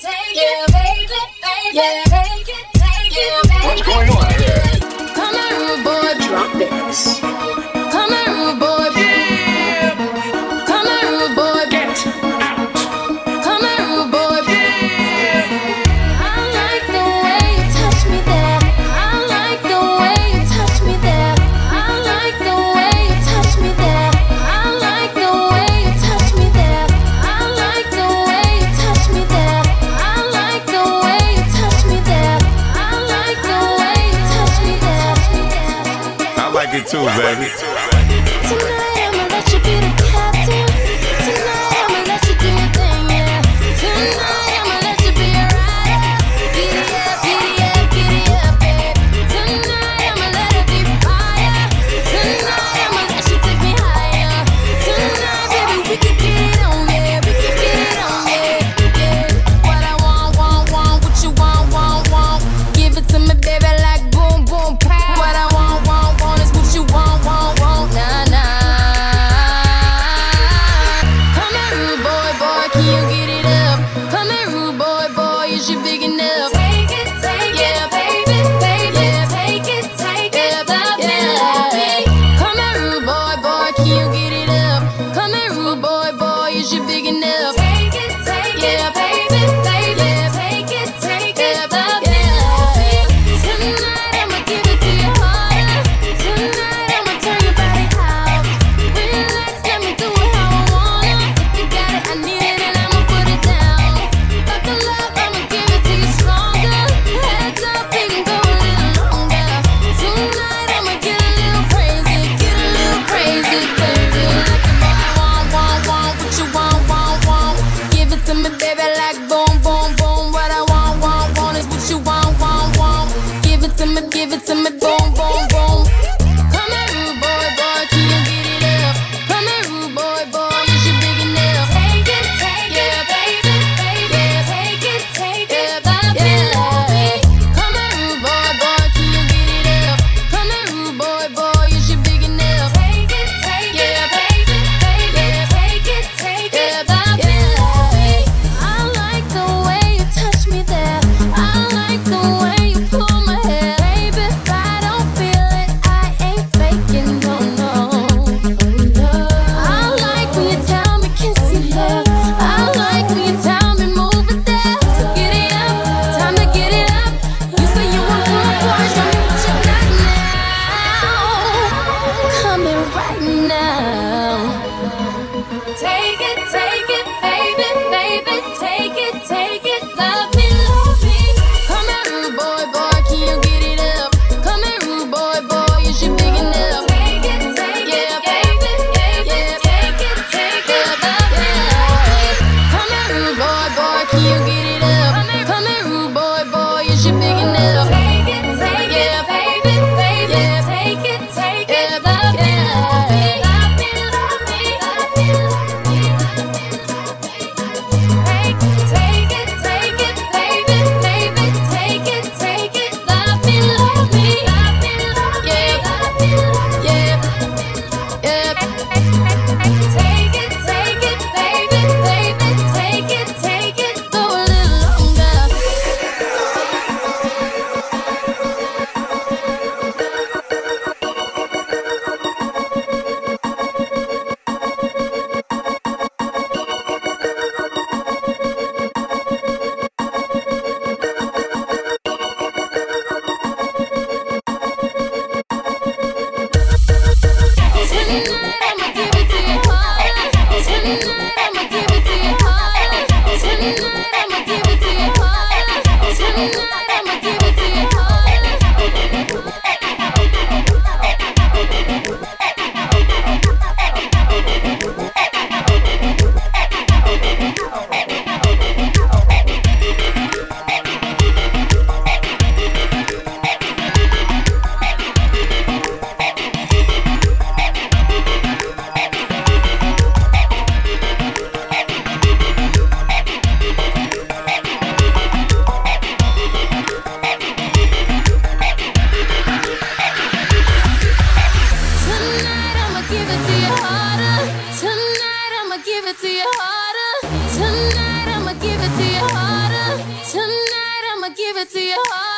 take it, baby, Take it, baby. What's going on here? Come on, boy. Drop this. too, baby. give it to you harder.